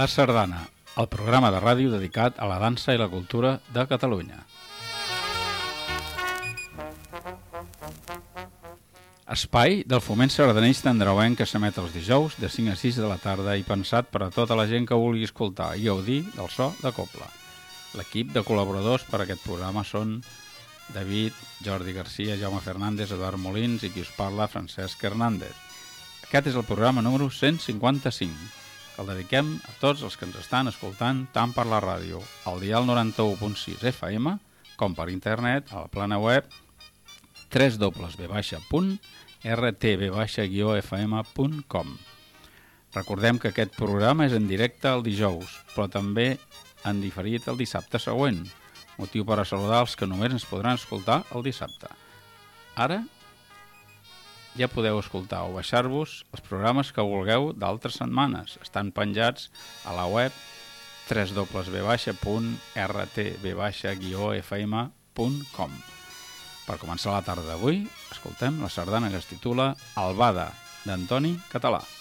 La Sardana, el programa de ràdio dedicat a la dansa i la cultura de Catalunya. Espai del foment sardanista andreuenc que s'emet els dijous de 5 a 6 de la tarda i pensat per a tota la gent que vulgui escoltar i gaudir del so de Copla. L'equip de col·laboradors per a aquest programa són David, Jordi Garcia, Jaume Fernández, Eduard Molins i qui us parla, Francesc Hernández. Aquest és el programa número 155, que el dediquem a tots els que ens estan escoltant tant per la ràdio, al dial 91.6 FM, com per internet, a la plana web www.rtb-fm.com Recordem que aquest programa és en directe el dijous, però també en diferit el dissabte següent, motiu per a saludar els que només ens podran escoltar el dissabte. Ara ja podeu escoltar o baixar-vos els programes que vulgueu d'altres setmanes. Estan penjats a la web www.rtb-fm.com Per començar la tarda d'avui, escoltem la sardana que es titula Albada, d'Antoni Català.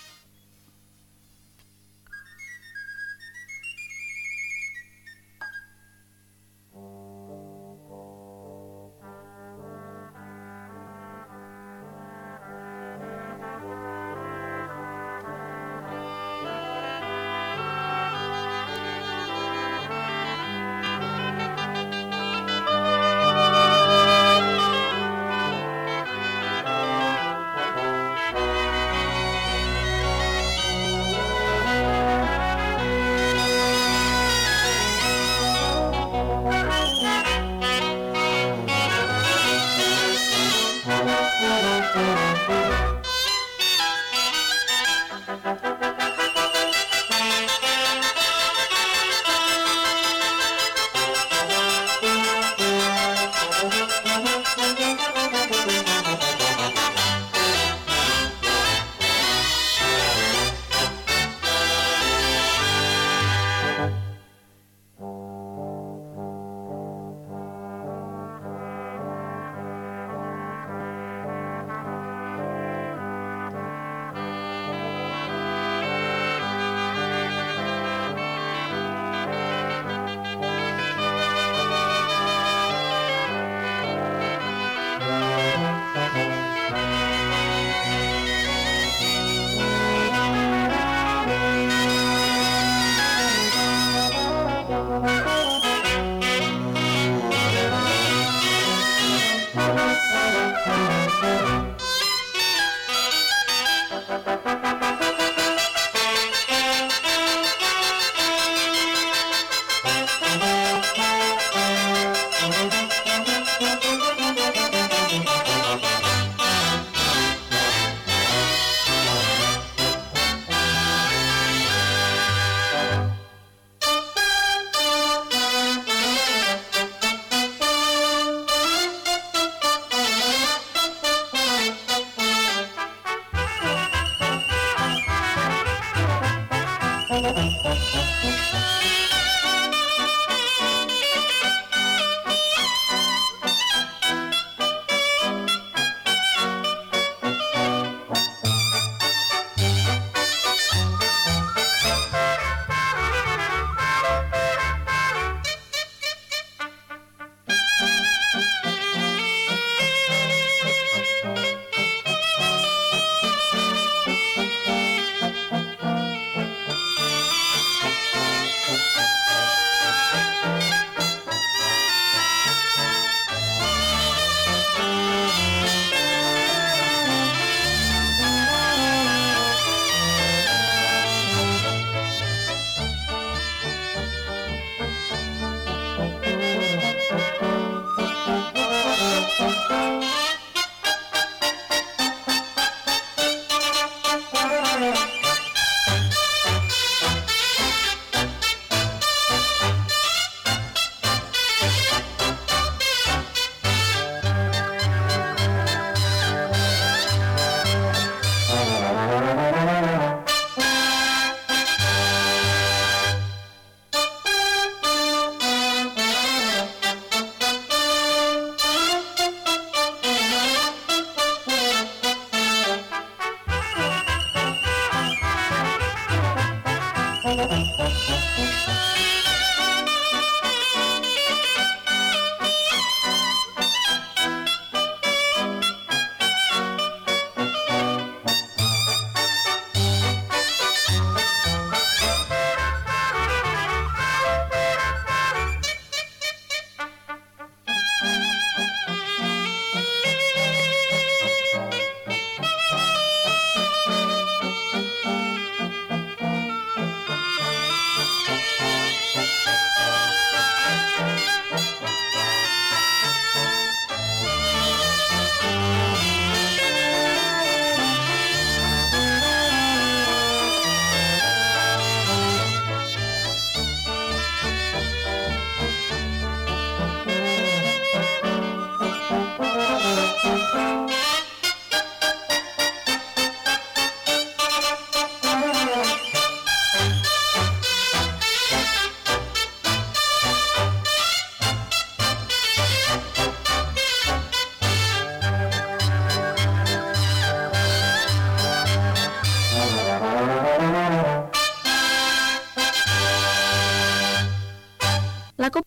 La Cop...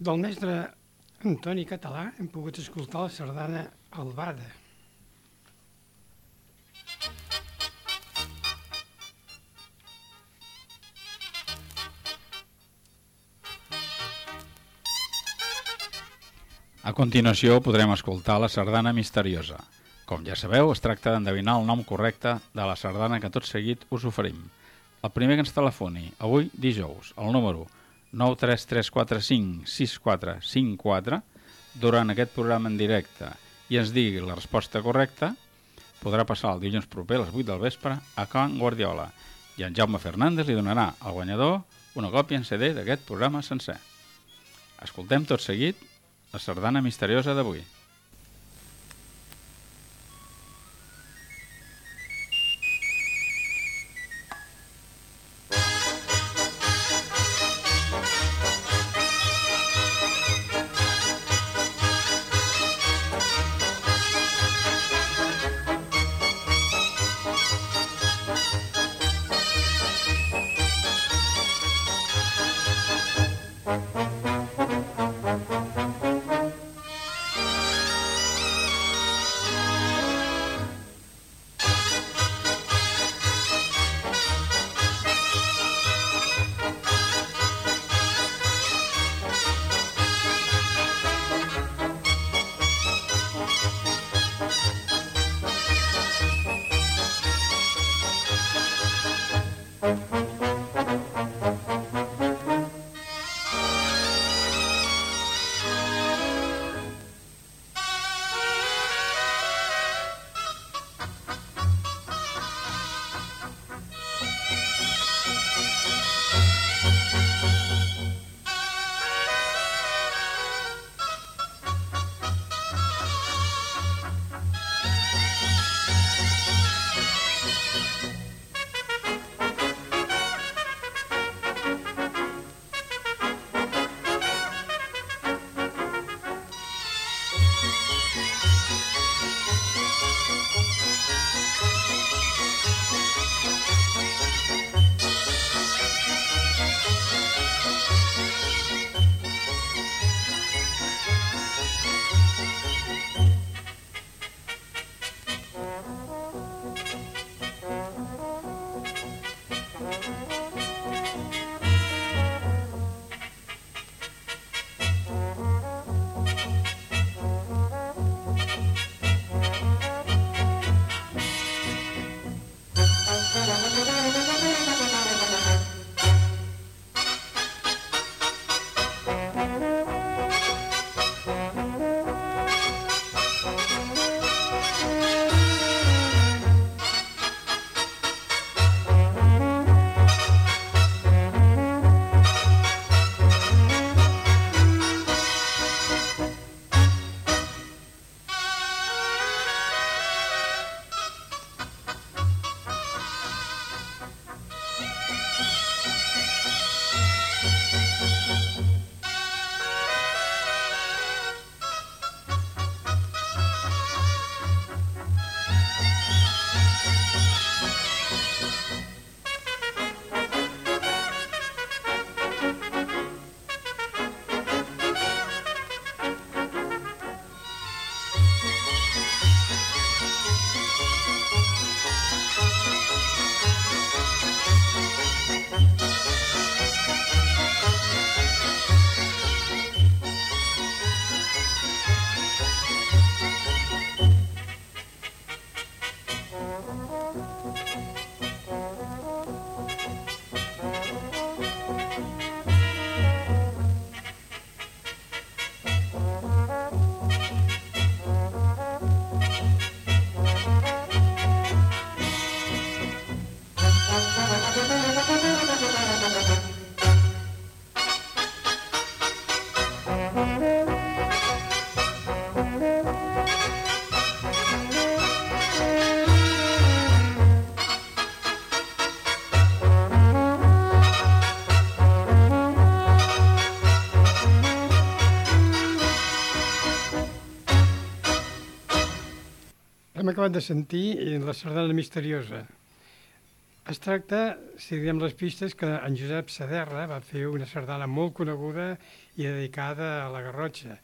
Del mestre Antoni Català hem pogut escoltar la sardana Albada. A continuació podrem escoltar la sardana misteriosa. Com ja sabeu, es tracta d'endevinar el nom correcte de la sardana que tot seguit us oferim. El primer que ens telefoni, avui dijous, el número 933456454, durant aquest programa en directe i ens digui la resposta correcta, podrà passar el dilluns proper a les 8 del vespre a Can Guardiola i en Jaume Fernández li donarà al guanyador una còpia en CD d'aquest programa sencer. Escoltem tot seguit la sardana misteriosa d'avui. Acabat de sentir eh, la sardana misteriosa. Es tracta, si diem les pistes, que en Josep Saderra va fer una sardana molt coneguda i dedicada a la Garrotxa.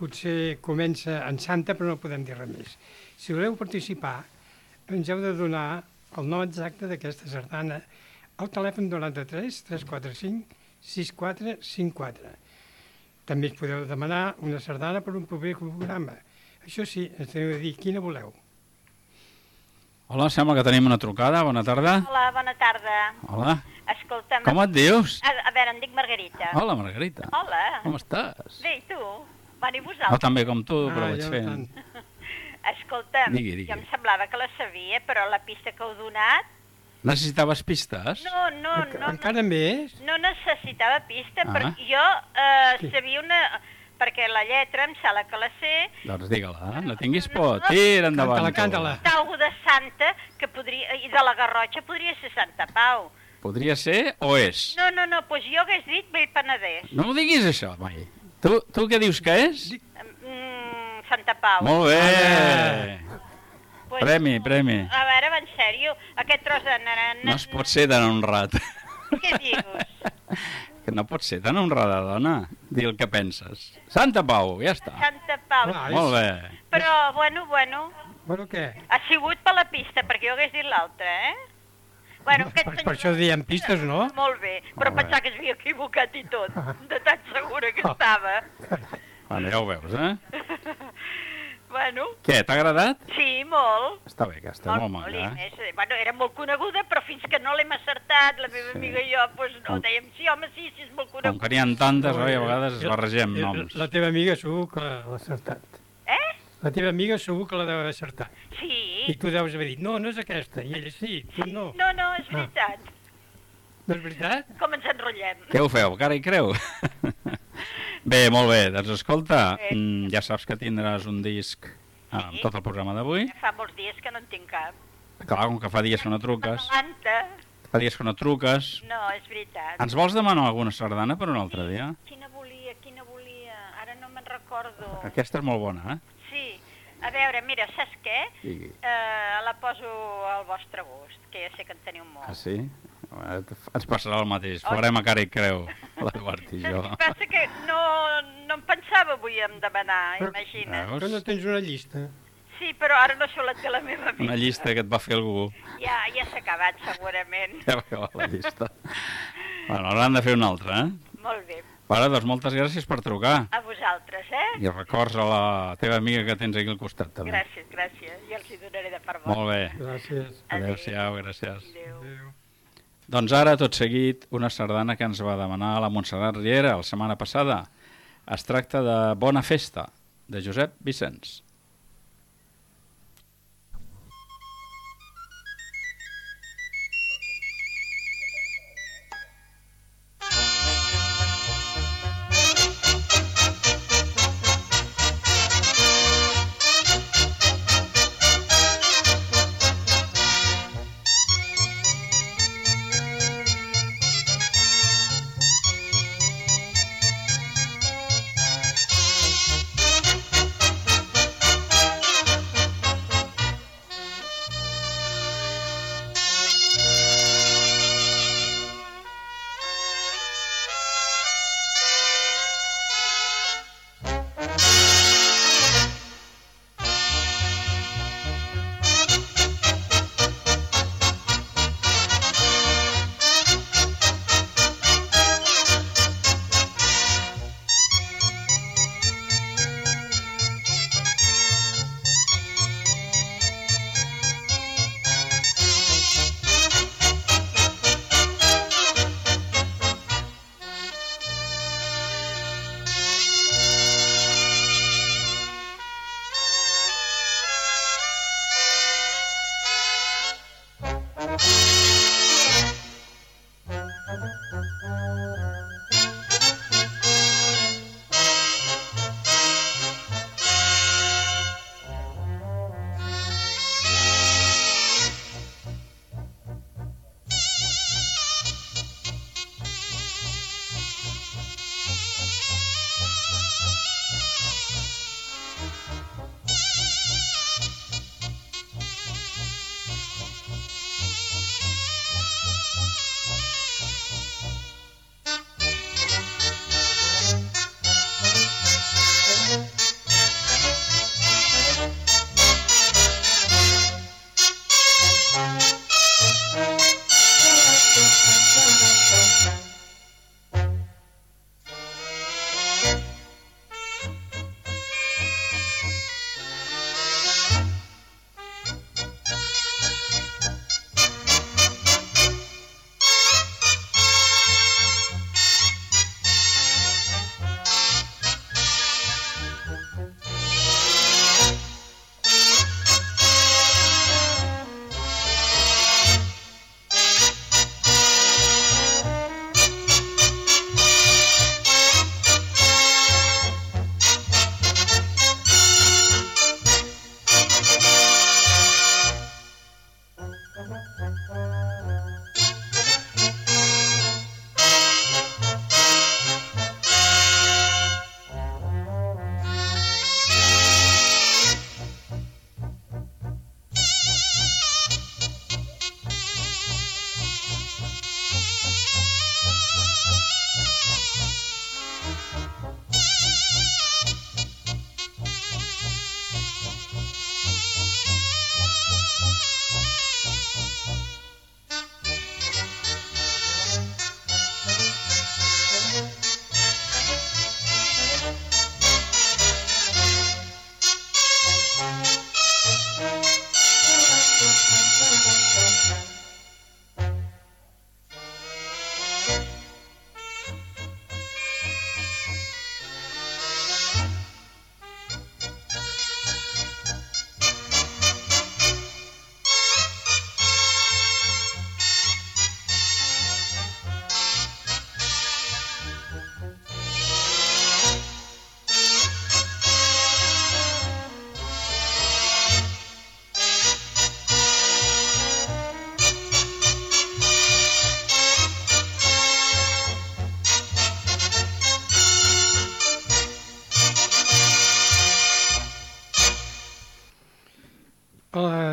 Potser comença en Santa, però no podem dir res més. Si voleu participar, ens heu de donar el nom exacte d'aquesta sardana al telèfon 93 345 6454. També us podeu demanar una sardana per un proper programa. Això sí, ens teniu de dir quina voleu. Hola, sembla que tenim una trucada. Bona tarda. Hola, bona tarda. Hola. Escolta'm... Com et dius? A, a veure, em dic Margarita. Hola, Margarita. Hola. Com estàs? Bé, i tu? Bueno, i No vosaltres? tan bé com tu, però Ah, vaig fent. tant. Escolta'm, Digui, digui. jo em semblava que la sabia, però la pista que heu donat... Necessitaves pistes? No, no, no, no, Encara més? no necessitava pista, Ah. perquè jo eh, Sí. sabia una... Perquè la lletra em sembla que la sé, Doncs digue-la, no tinguis por. Tira endavant. Canta-la, canta-la. d'algú de Santa, que podria, i de la Garrotxa podria ser Santa Pau. Podria ser o és? No, no, no, doncs jo hagués dit Vell Penedès. No m'ho diguis, això, mai. Tu, tu què dius que és? Mm, Santa Pau. Molt bé. Pues, Premi, premi. A veure, en sèrio, aquest tros de... narana- No es pot ser tan honrat. Què dius? Que no pot ser tan honrada, dona. Dir el que penses. Santa Pau, ja està. Santa Pau. Clar. Molt bé. Però, bueno, bueno, Bueno, què? ha sigut per la pista, perquè jo hagués dit l'altra, eh? Bueno, Per, aquest per això diem pistes, no? Molt bé, però Molt bé. pensava que s'havia equivocat i tot, de tan segura que estava. Bueno, ja ho veus, eh? Bueno, Què, t'ha agradat? sí, molt. Està bé, que està molt i maca, eh? més, eh, bueno, era molt coneguda, però fins que no l'hem acertat, la meva Sí. amiga i jo, doncs no, Com- dèiem, sí, home, sí, sí, és molt Com coneguda. que n'hi ha tantes, oi? A vegades es Eh, barregem eh, noms. La teva amiga segur que l'ha acertat. Eh? La teva amiga segur que la deu haver acertat. I Sí. tu deus haver dit, no, no és aquesta. I ella sí, tu no. No, no, és veritat. No és veritat? Com ens enrotllem. Què ho feu, cara i creu? bé, molt bé, doncs escolta, Bé. mm, ja saps que tindràs un disc amb Sí. tot el programa d'avui. Fa molts dies que no en tinc cap. Clar, com que fa dies que no truques, fa dies que no truques. No, és veritat. Ens vols demanar alguna sardana per un altre dia? Quina volia, quina volia? Ara no me'n recordo. Aquesta és molt bona, eh? Sí. A veure, mira, saps què? Digui. Eh, la poso al vostre gust, que ja sé que en teniu molt. Ah, sí? Ens passarà el mateix. Farem a cara i creu, l'Eduard i jo. Passa que no, no em pensava avui en demanar, Però- imagina't. Veus? Però no tens una llista. Sí, però ara no sé la té la meva amiga. Una llista que et va fer algú. Ja, ja s'ha acabat, segurament. Ja veu la llista. Bueno, hauran de fer una altra, eh? Molt bé. Ara, doncs moltes gràcies per trucar. A vosaltres, eh? I records a la teva amiga que tens aquí al costat, també. Gràcies, gràcies. Ja els hi donaré de part vostra. Molt bé. Gràcies. Adéu-siau, gràcies. Adéu. Adéu. Doncs ara, tot seguit, una sardana que ens va demanar la Montserrat Riera la setmana passada. Es tracta de Bona Festa, de Josep Vicenç.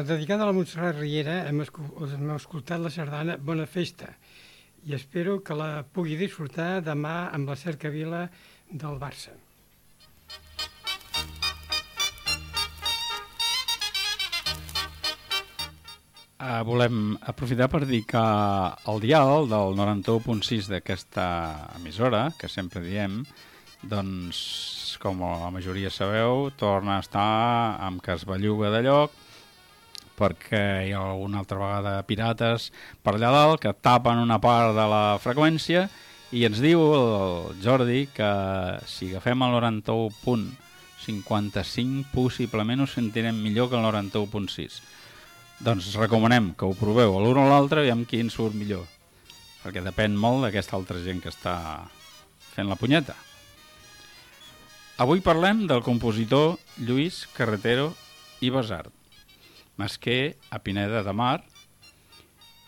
Dedicada a la Montserrat Riera hem, hem escoltat la sardana Bona Festa i espero que la pugui disfrutar demà amb la cercavila del Barça. Uh, volem aprofitar per dir que el dial del 91.6 d'aquesta emissora, que sempre diem, doncs, com la majoria sabeu, torna a estar amb belluga de lloc perquè hi ha una altra vegada pirates per allà dalt que tapen una part de la freqüència i ens diu el Jordi que si agafem el 91.55 possiblement ho sentirem millor que el 91.6 doncs recomanem que ho proveu l'un o l'altre i amb quin surt millor. Perquè depèn molt d'aquesta altra gent que està fent la punyeta. Avui parlem del compositor Lluís Carretero i Besart, masquer a Pineda de Mar,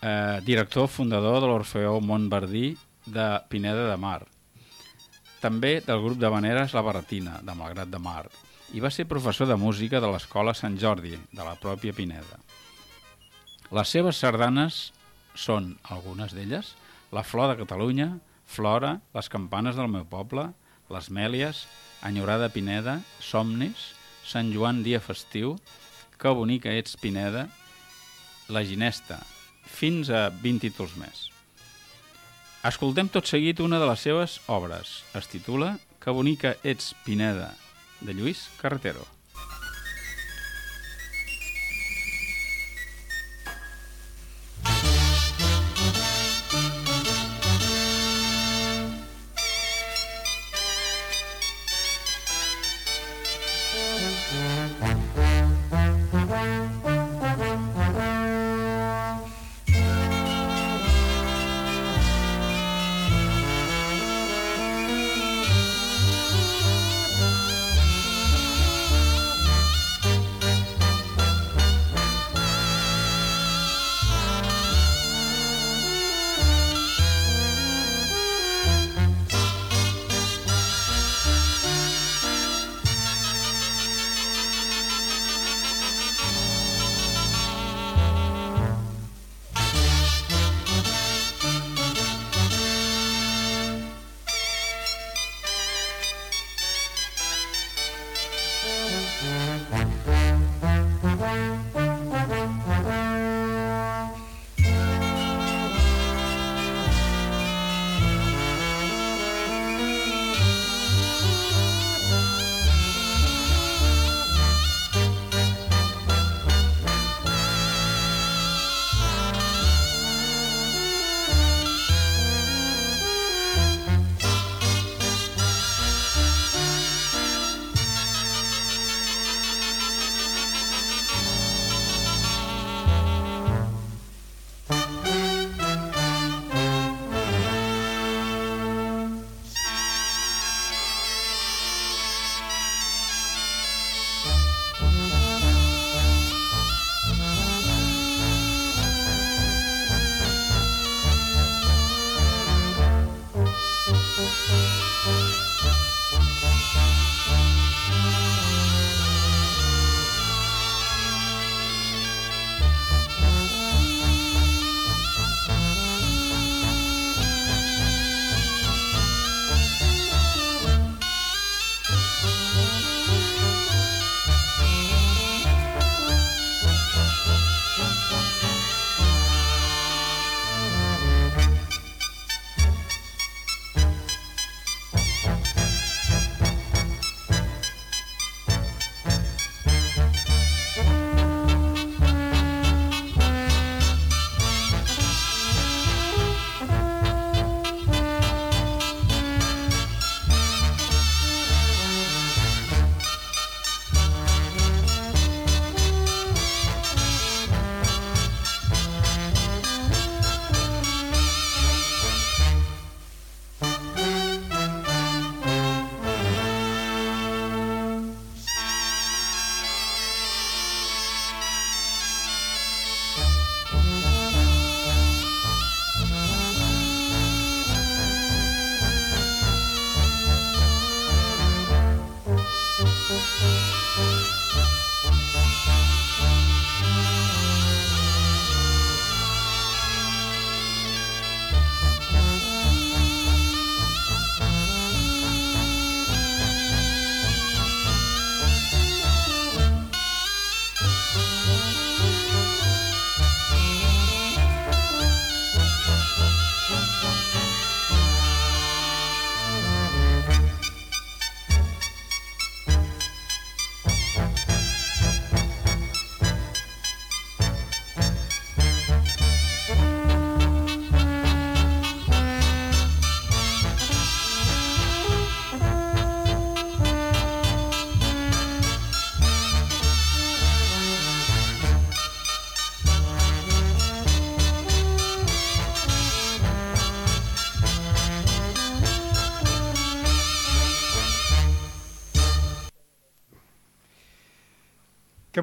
eh, director fundador de l'Orfeó Montverdí de Pineda de Mar, també del grup de Vaneres La Baratina, de Malgrat de Mar, i va ser professor de música de l'Escola Sant Jordi, de la pròpia Pineda. Les seves sardanes són, algunes d'elles, La Flor de Catalunya, Flora, Les Campanes del meu poble, Les Mèlies, Enyorada Pineda, Somnis, Sant Joan Dia Festiu, Que bonica ets Pineda, La Ginesta, fins a 20 títols més. Escoltem tot seguit una de les seves obres. Es titula Que bonica ets Pineda, de Lluís Carretero.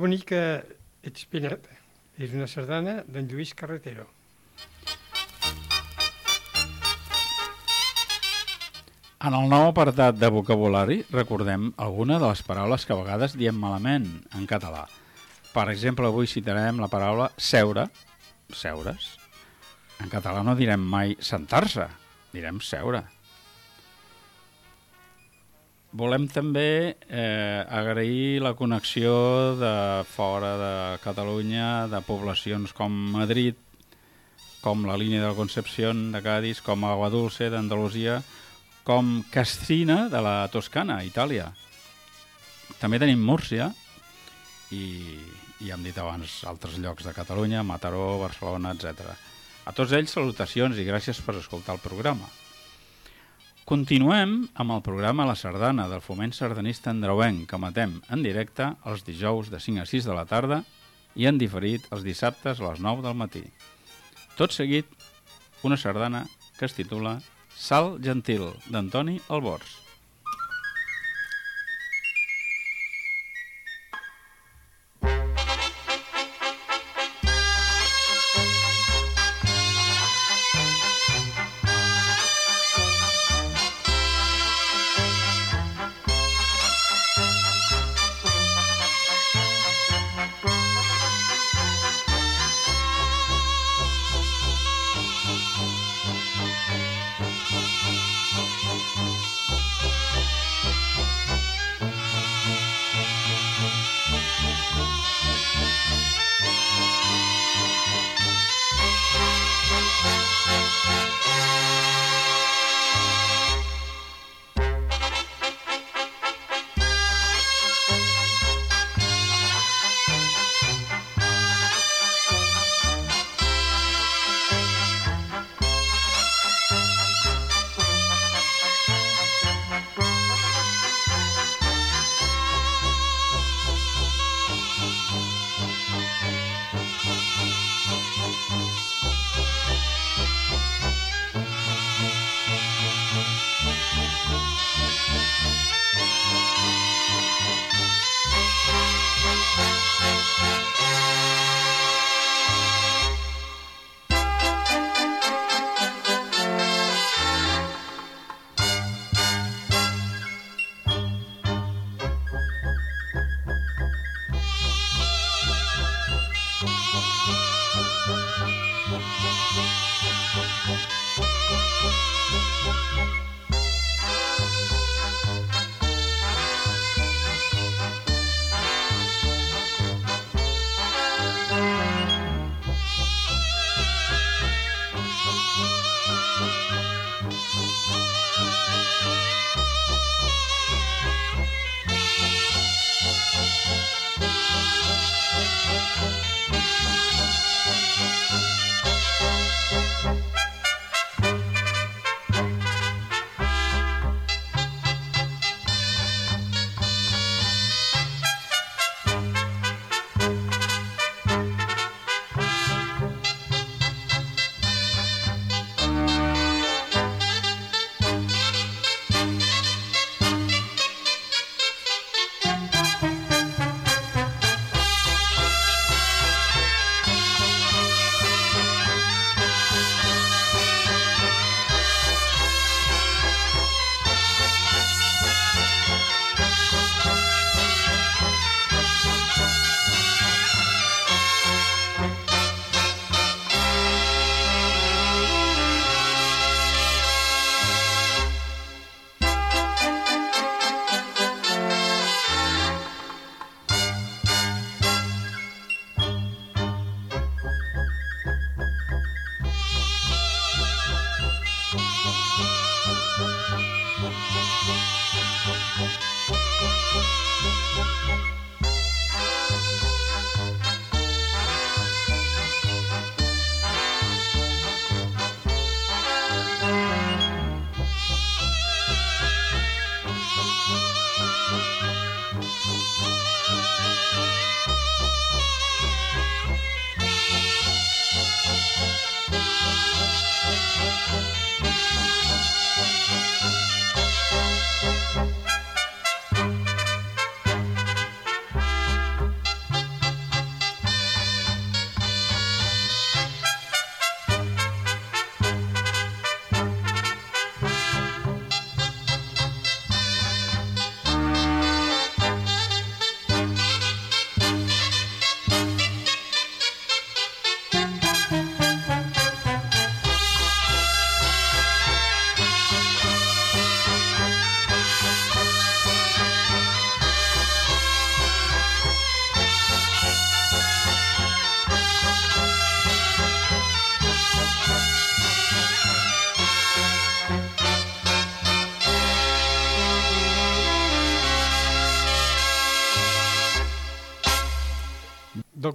Bonica ets, Pinet. És una sardana d'en Lluís Carretero. En el nou apartat de vocabulari recordem alguna de les paraules que a vegades diem malament en català. Per exemple, avui citarem la paraula seure, seure's. En català no direm mai sentar-se, direm seure. Volem també eh, agrair la connexió de fora de Catalunya, de poblacions com Madrid, com la línia de la Concepció de Cádiz, com Agua Dulce d'Andalusia, com Castrina de la Toscana, Itàlia. També tenim Múrcia i, i hem dit abans altres llocs de Catalunya, Mataró, Barcelona, etc. A tots ells salutacions i gràcies per escoltar el programa. Continuem amb el programa La Sardana del Foment Sardanista Andreuenc que matem en directe els dijous de 5 a 6 de la tarda i en diferit els dissabtes a les 9 del matí. Tot seguit, una sardana que es titula Sal Gentil, d'Antoni Albors.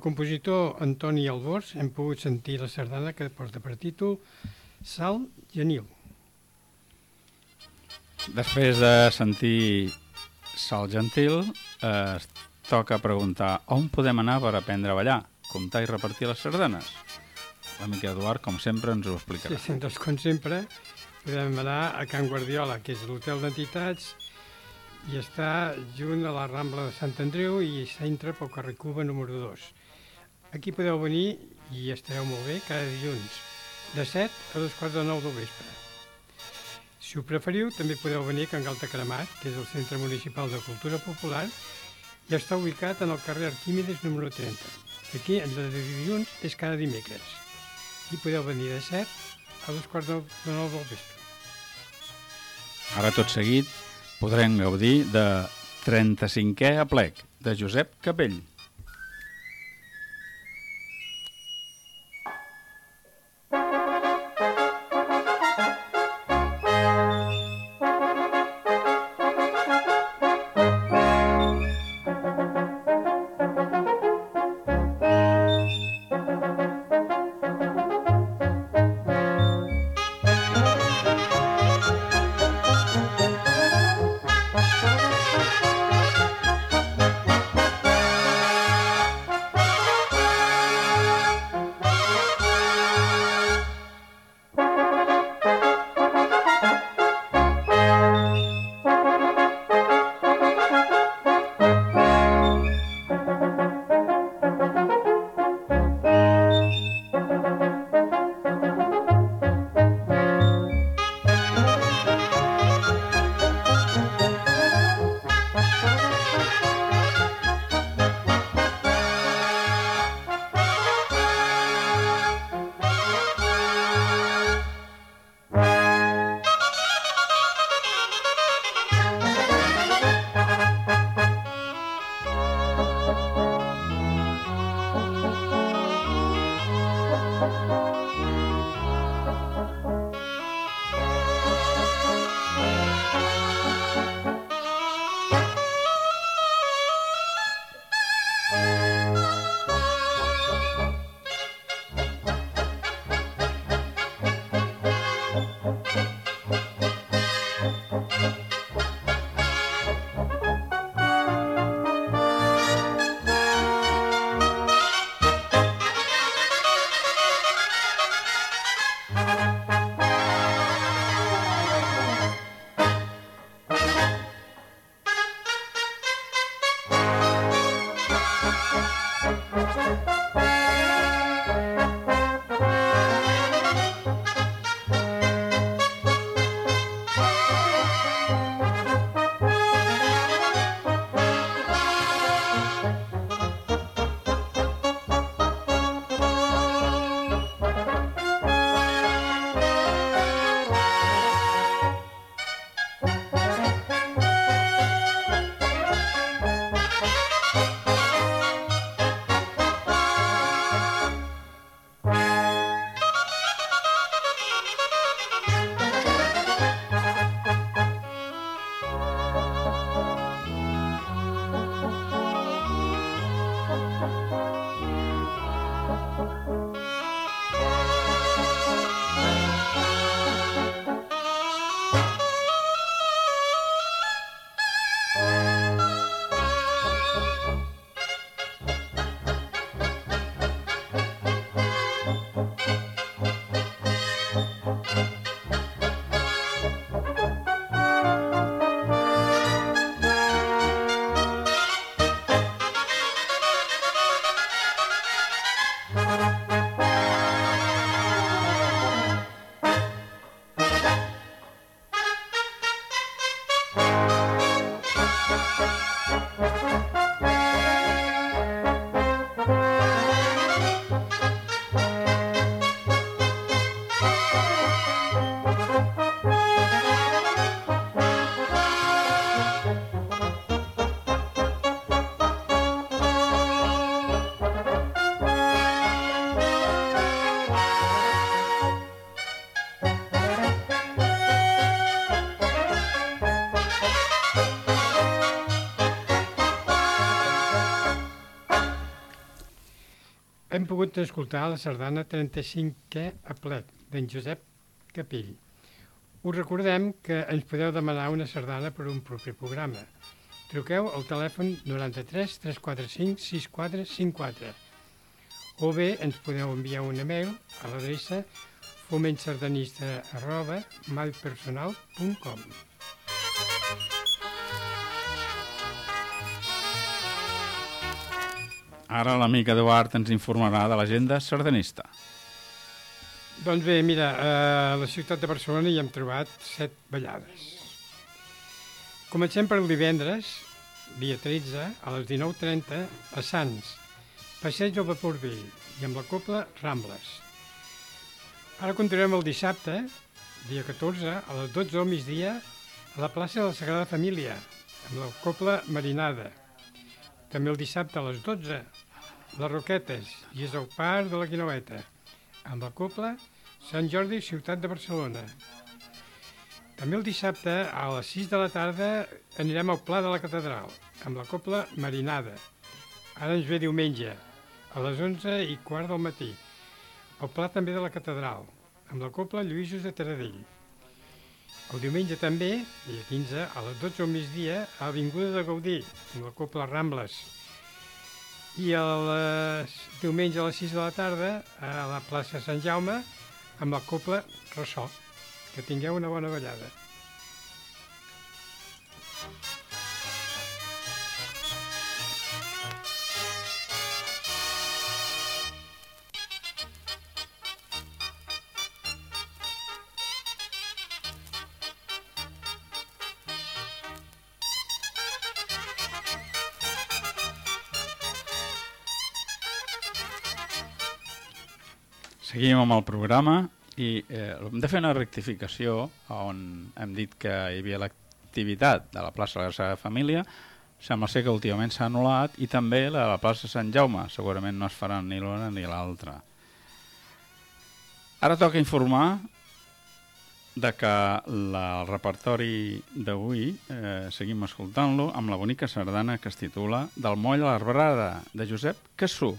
Compositor Antoni Albors hem pogut sentir la sardana que porta per títol Sal Genil. Després de sentir Sal Gentil, eh, es toca preguntar on podem anar per aprendre a ballar, comptar i repartir les sardanes. L'amic Eduard, com sempre, ens ho explicarà. sí, doncs, com sempre, podem anar a Can Guardiola, que és l'hotel d'entitats, i està junt a la Rambla de Sant Andreu i s'entra pel carrer Cuba número 2. Aquí podeu venir i estareu molt bé cada dilluns, de 7 a dos quarts de 9 del vespre. Si ho preferiu, també podeu venir a Can Galta Cremat, que és el Centre Municipal de Cultura Popular, i està ubicat en el carrer Arquímedes número 30. Aquí, el de dilluns, és cada dimecres. I podeu venir de 7 a dos quarts de de nou del vespre. Ara, tot seguit, podrem gaudir de 35è aplec, de Josep Capell. Pogut escoltar la sardana 35è a plec, d'en Josep Capell. Us recordem que ens podeu demanar una sardana per un proper programa. Truqueu al telèfon 93 345 6454 o bé ens podeu enviar un e-mail a l'adreça fomentsardanista arroba mypersonal.com Ara l'amic Eduard ens informarà de l'agenda sardanista. Doncs bé, mira, a la ciutat de Barcelona hi hem trobat set ballades. Comencem per el divendres, dia 13, a les 19.30, a Sants, passeig del Vapor Vell, i amb la copla Rambles. Ara continuem el dissabte, dia 14, a les 12 del migdia, a la plaça de la Sagrada Família, amb la copla Marinada. També el dissabte a les 12, les Roquetes, i és el parc de la Quinoeta, amb la copla Sant Jordi, ciutat de Barcelona. També el dissabte, a les 6 de la tarda, anirem al Pla de la Catedral, amb la copla Marinada. Ara ens ve diumenge, a les 11 i quart del matí. El Pla també de la Catedral, amb la copla Lluïsos de Taradell. El diumenge també, dia 15, a les 12 del migdia, a l'Avinguda de Gaudí, amb la copla Rambles. I el diumenge a les 6 de la tarda, a la plaça Sant Jaume, amb la copla Ressò. Que tingueu una bona ballada. Seguim amb el programa i eh, hem de fer una rectificació on hem dit que hi havia l'activitat de la plaça de la Sagrada Família. Sembla ser que últimament s'ha anul·lat i també la de la plaça Sant Jaume. Segurament no es faran ni l'una ni l'altra. Ara toca informar de que la, el repertori d'avui eh, seguim escoltant-lo amb la bonica sardana que es titula Del moll a l'arbrada de Josep Cassú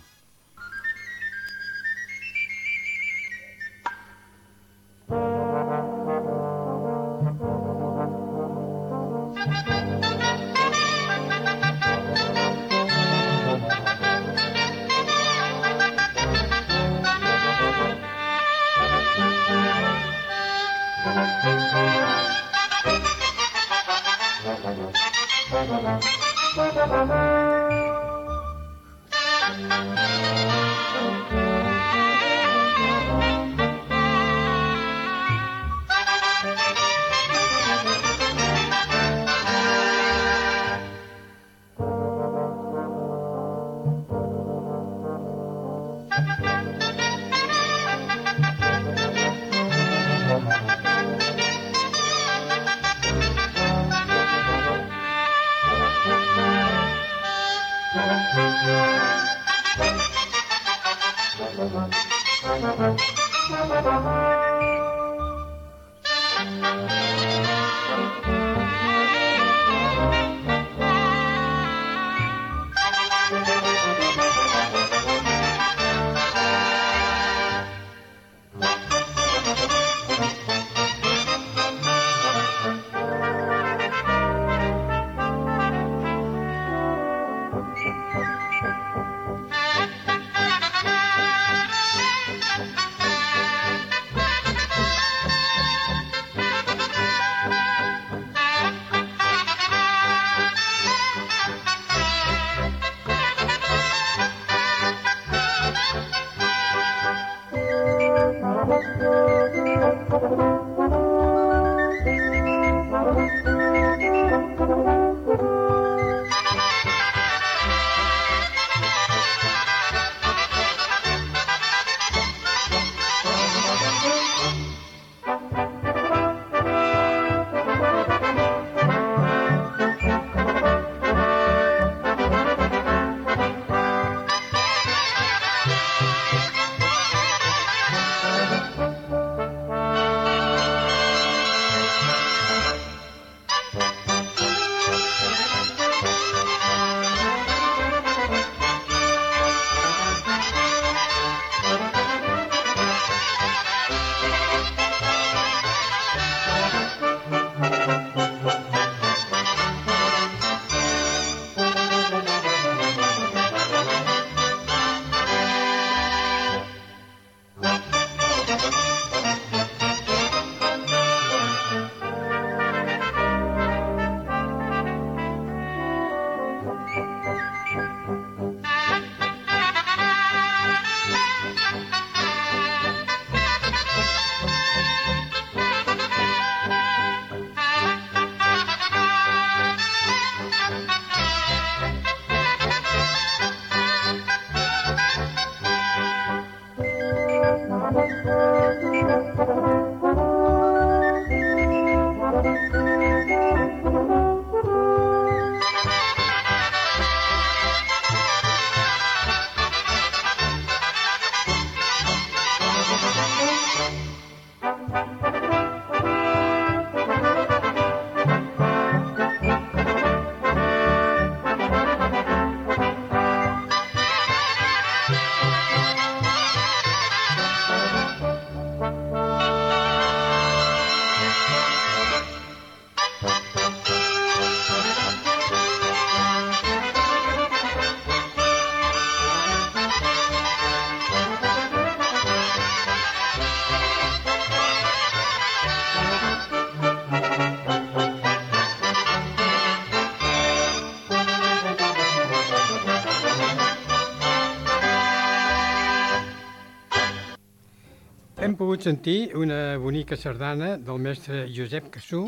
sentir una bonica sardana del mestre Josep Cassú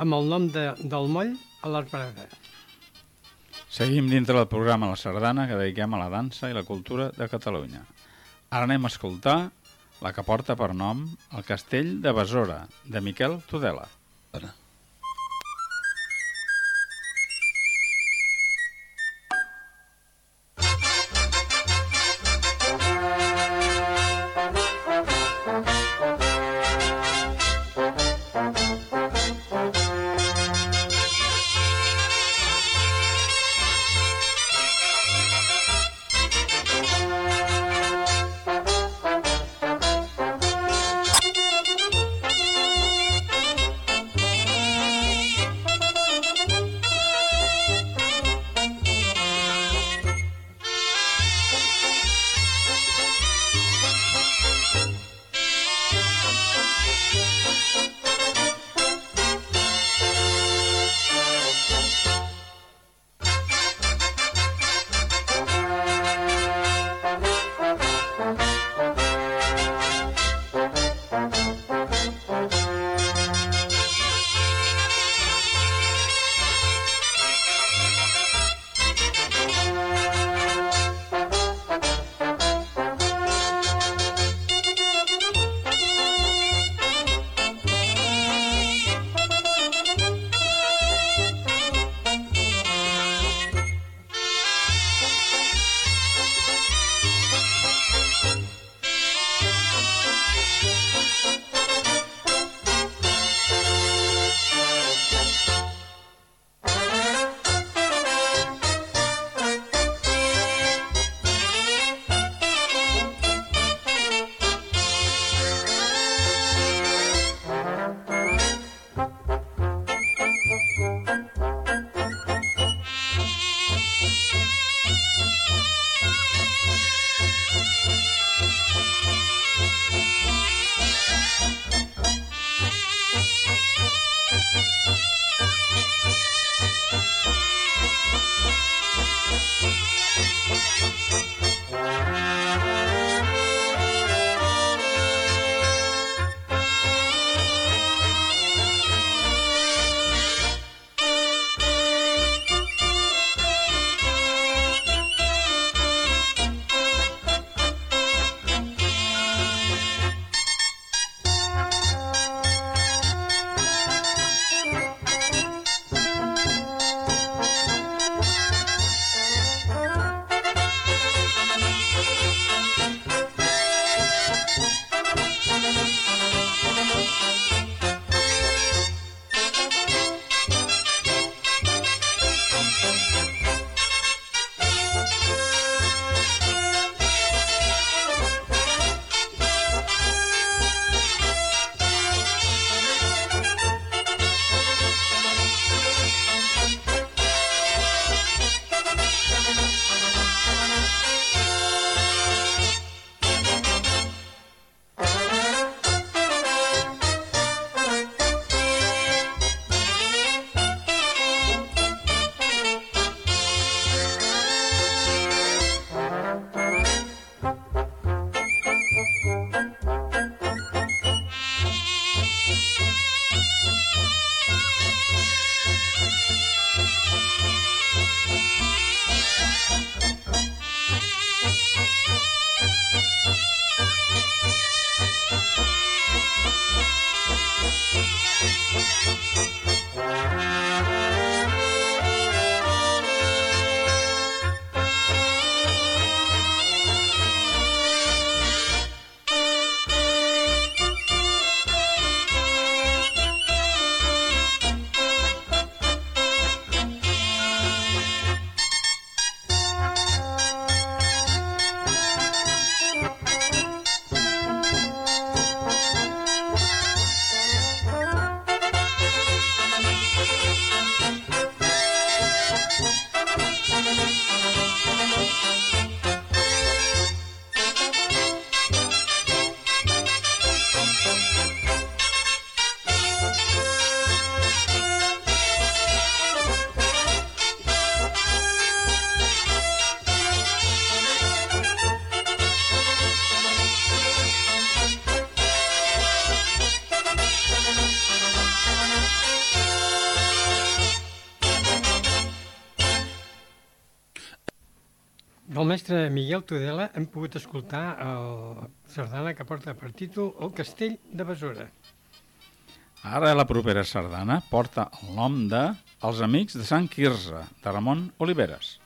amb el nom de, del moll a l'Arbrada. Seguim dintre del programa La Sardana que dediquem a la dansa i la cultura de Catalunya. Ara anem a escoltar la que porta per nom El castell de Besora, de Miquel Tudela. Ara. Mestre Miguel Tudela hem pogut escoltar el sardana que porta per títol El castell de Besora. Ara la propera sardana porta el nom de Els amics de Sant Quirze, de Ramon Oliveres.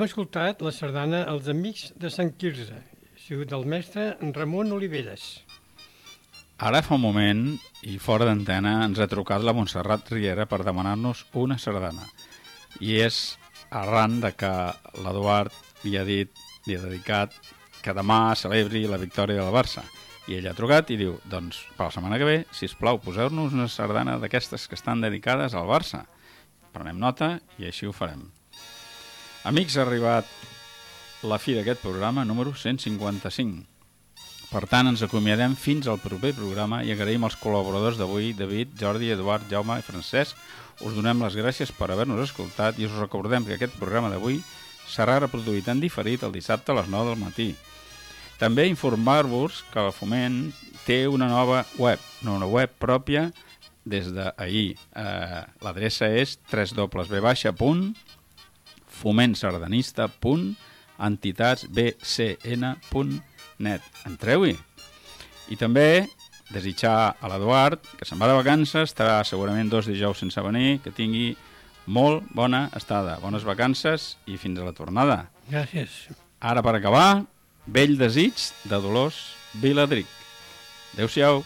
Hem escoltat la sardana Els Amics de Sant Quirze, sigut del mestre Ramon Oliveres. Ara fa un moment, i fora d'antena, ens ha trucat la Montserrat Riera per demanar-nos una sardana. I és arran de que l'Eduard li ha dit, li ha dedicat que demà celebri la victòria del Barça. I ell ha trucat i diu, doncs, per la setmana que ve, si us plau, poseu-nos una sardana d'aquestes que estan dedicades al Barça. Prenem nota i així ho farem. Amics, ha arribat la fi d'aquest programa número 155. Per tant, ens acomiadem fins al proper programa i agraïm als col·laboradors d'avui, David, Jordi, Eduard, Jaume i Francesc. Us donem les gràcies per haver-nos escoltat i us recordem que aquest programa d'avui serà reproduït en diferit el dissabte a les 9 del matí. També informar-vos que el Foment té una nova web, una web pròpia des d'ahir. Eh, L'adreça és www.foment.com fomentsardanista.entitats.bcn.net. Entreu-hi! I també desitjar a l'Eduard, que se'n va de vacances, estarà segurament dos dijous sense venir, que tingui molt bona estada, bones vacances i fins a la tornada. Gràcies. Ara, per acabar, vell desig de Dolors Viladric. Adéu-siau.